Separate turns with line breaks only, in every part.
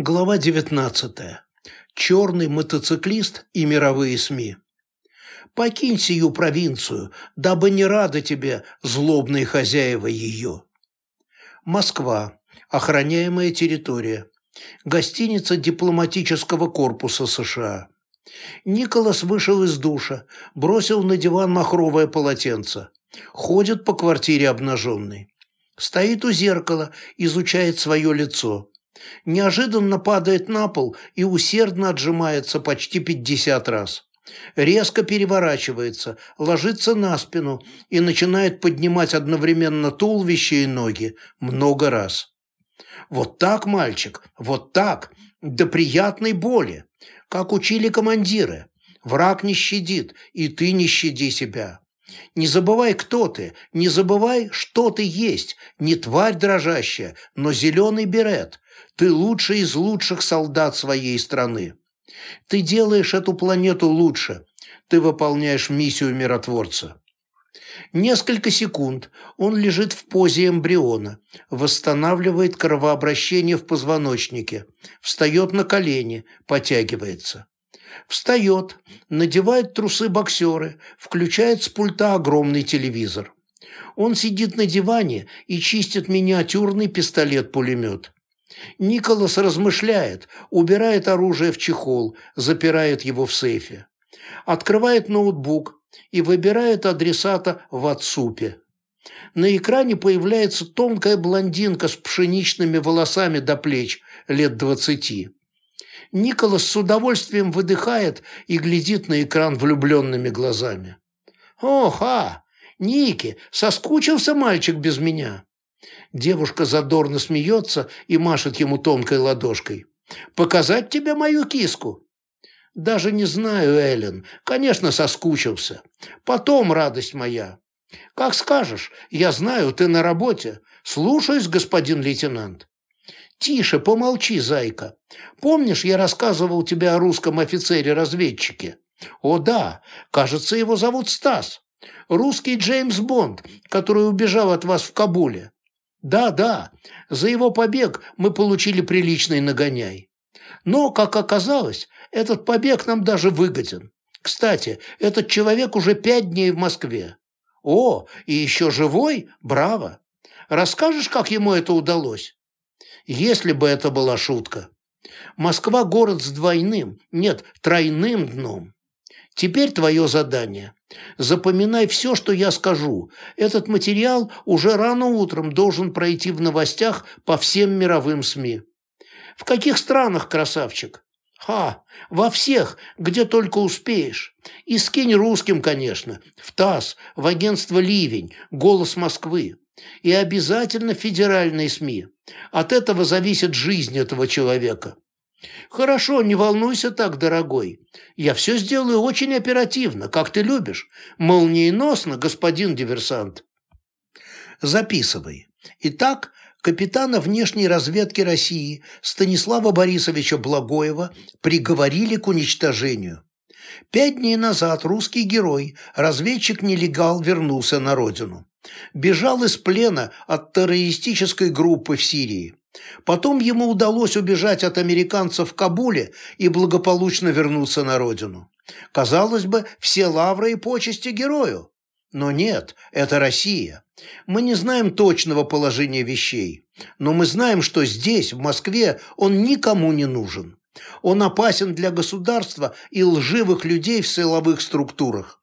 Глава 19. Черный мотоциклист и мировые СМИ. Покинь сию провинцию, дабы не рады тебе злобные хозяева ее. Москва. Охраняемая территория. Гостиница дипломатического корпуса США. Николас вышел из душа, бросил на диван махровое полотенце. Ходит по квартире обнаженный. Стоит у зеркала, изучает свое лицо неожиданно падает на пол и усердно отжимается почти 50 раз. Резко переворачивается, ложится на спину и начинает поднимать одновременно туловище и ноги много раз. Вот так, мальчик, вот так, до приятной боли, как учили командиры. Враг не щадит, и ты не щади себя. Не забывай, кто ты, не забывай, что ты есть, не тварь дрожащая, но зеленый берет. Ты лучший из лучших солдат своей страны. Ты делаешь эту планету лучше. Ты выполняешь миссию миротворца. Несколько секунд он лежит в позе эмбриона, восстанавливает кровообращение в позвоночнике, встает на колени, потягивается. Встает, надевает трусы боксеры, включает с пульта огромный телевизор. Он сидит на диване и чистит миниатюрный пистолет-пулемет. Николас размышляет, убирает оружие в чехол, запирает его в сейфе. Открывает ноутбук и выбирает адресата в WhatsApp. На экране появляется тонкая блондинка с пшеничными волосами до плеч, лет двадцати. Николас с удовольствием выдыхает и глядит на экран влюбленными глазами. «Ох, а! Ники, соскучился мальчик без меня!» Девушка задорно смеется и машет ему тонкой ладошкой. «Показать тебе мою киску?» «Даже не знаю, Эллен. Конечно, соскучился. Потом, радость моя». «Как скажешь. Я знаю, ты на работе. Слушаюсь, господин лейтенант». «Тише, помолчи, зайка. Помнишь, я рассказывал тебе о русском офицере-разведчике?» «О да, кажется, его зовут Стас. Русский Джеймс Бонд, который убежал от вас в Кабуле. Да, да, за его побег мы получили приличный нагоняй. Но, как оказалось, этот побег нам даже выгоден. Кстати, этот человек уже пять дней в Москве. О, и еще живой? Браво! Расскажешь, как ему это удалось? Если бы это была шутка. Москва – город с двойным, нет, тройным дном. Теперь твое задание. Запоминай все, что я скажу. Этот материал уже рано утром должен пройти в новостях по всем мировым СМИ. В каких странах, красавчик? Ха, во всех, где только успеешь. И скинь русским, конечно, в ТАСС, в агентство «Ливень», «Голос Москвы». И обязательно федеральные СМИ. От этого зависит жизнь этого человека. «Хорошо, не волнуйся так, дорогой. Я все сделаю очень оперативно, как ты любишь. Молниеносно, господин диверсант». Записывай. Итак, капитана внешней разведки России Станислава Борисовича Благоева приговорили к уничтожению. Пять дней назад русский герой, разведчик-нелегал, вернулся на родину. Бежал из плена от террористической группы в Сирии. Потом ему удалось убежать от американцев в Кабуле и благополучно вернуться на родину. Казалось бы, все лавры и почести герою. Но нет, это Россия. Мы не знаем точного положения вещей, но мы знаем, что здесь, в Москве, он никому не нужен. Он опасен для государства и лживых людей в силовых структурах.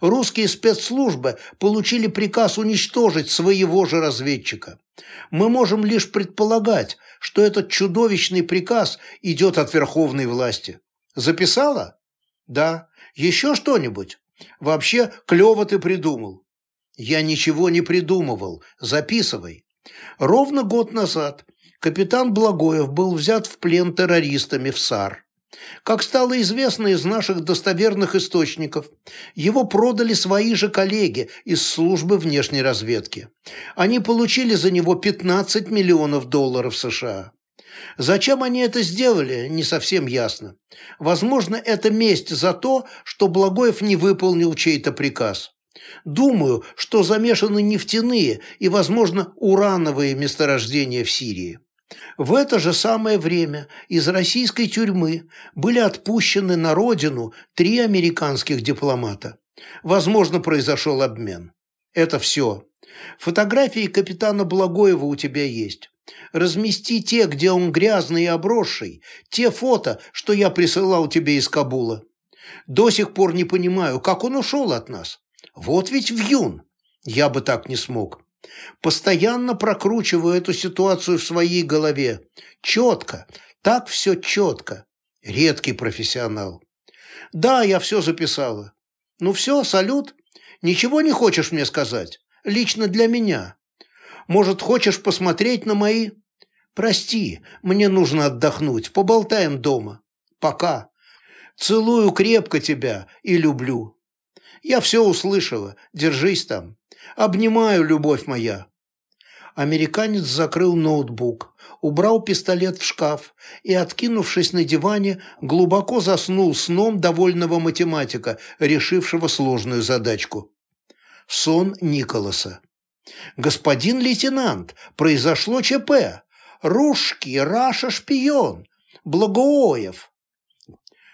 Русские спецслужбы получили приказ уничтожить своего же разведчика. Мы можем лишь предполагать, что этот чудовищный приказ идет от верховной власти. Записала? Да. Еще что-нибудь? Вообще, клево ты придумал. Я ничего не придумывал. Записывай. Ровно год назад капитан Благоев был взят в плен террористами в САР. Как стало известно из наших достоверных источников, его продали свои же коллеги из службы внешней разведки. Они получили за него 15 миллионов долларов США. Зачем они это сделали, не совсем ясно. Возможно, это месть за то, что Благоев не выполнил чей-то приказ. Думаю, что замешаны нефтяные и, возможно, урановые месторождения в Сирии. В это же самое время из российской тюрьмы были отпущены на родину три американских дипломата. Возможно, произошел обмен. Это все. Фотографии капитана Благоева у тебя есть. Размести те, где он грязный и обросший, те фото, что я присылал тебе из Кабула. До сих пор не понимаю, как он ушел от нас. Вот ведь вьюн. Я бы так не смог. Постоянно прокручиваю эту ситуацию в своей голове. Четко. Так все четко. Редкий профессионал. Да, я все записала. Ну все, салют. Ничего не хочешь мне сказать? Лично для меня. Может, хочешь посмотреть на мои... Прости, мне нужно отдохнуть. Поболтаем дома. Пока. Целую крепко тебя и люблю. Я все услышала. Держись там. Обнимаю, любовь моя. Американец закрыл ноутбук, убрал пистолет в шкаф и, откинувшись на диване, глубоко заснул сном довольного математика, решившего сложную задачку. Сон Николаса. «Господин лейтенант, произошло ЧП. Русский, Раша шпион. Благооев».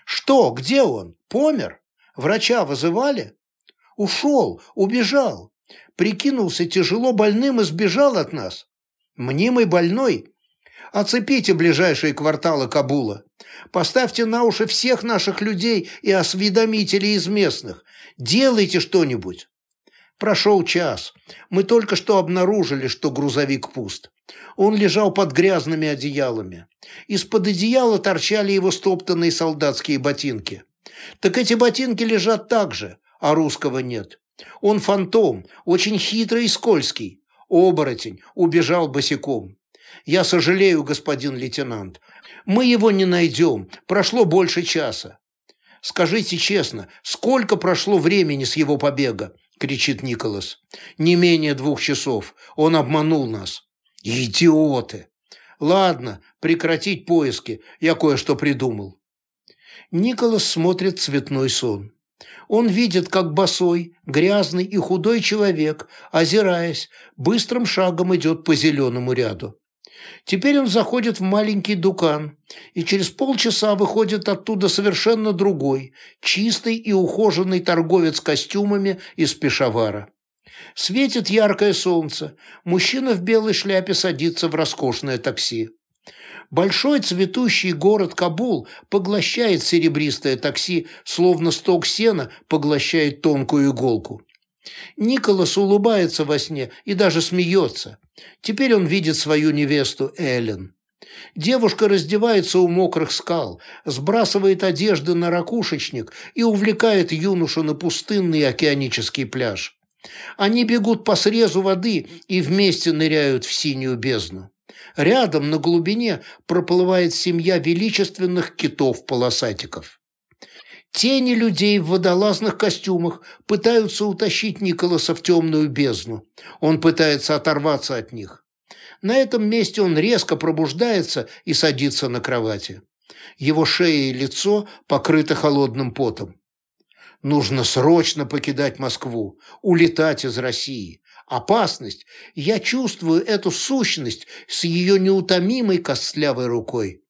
«Что, где он? Помер? Врача вызывали?» «Ушел, убежал. Прикинулся тяжело больным и сбежал от нас. Мнимый больной? Оцепите ближайшие кварталы Кабула. Поставьте на уши всех наших людей и осведомителей из местных. Делайте что-нибудь. Прошел час. Мы только что обнаружили, что грузовик пуст. Он лежал под грязными одеялами. Из-под одеяла торчали его стоптанные солдатские ботинки. Так эти ботинки лежат так же, а русского нет. Он фантом, очень хитрый и скользкий. Оборотень, убежал босиком. Я сожалею, господин лейтенант. Мы его не найдем, прошло больше часа. Скажите честно, сколько прошло времени с его побега? кричит Николас. «Не менее двух часов. Он обманул нас». «Идиоты!» «Ладно, прекратить поиски. Я кое-что придумал». Николас смотрит цветной сон. Он видит, как босой, грязный и худой человек, озираясь, быстрым шагом идет по зеленому ряду. Теперь он заходит в маленький дукан и через полчаса выходит оттуда совершенно другой, чистый и ухоженный торговец костюмами из Пешавара. Светит яркое солнце, мужчина в белой шляпе садится в роскошное такси. Большой цветущий город Кабул поглощает серебристое такси, словно сток сена поглощает тонкую иголку. Николас улыбается во сне и даже смеется. Теперь он видит свою невесту Эллен. Девушка раздевается у мокрых скал, сбрасывает одежды на ракушечник и увлекает юношу на пустынный океанический пляж. Они бегут по срезу воды и вместе ныряют в синюю бездну. Рядом на глубине проплывает семья величественных китов-полосатиков. Тени людей в водолазных костюмах пытаются утащить Николаса в темную бездну. Он пытается оторваться от них. На этом месте он резко пробуждается и садится на кровати. Его шея и лицо покрыты холодным потом. Нужно срочно покидать Москву, улетать из России. Опасность. Я чувствую эту сущность с ее неутомимой костлявой рукой.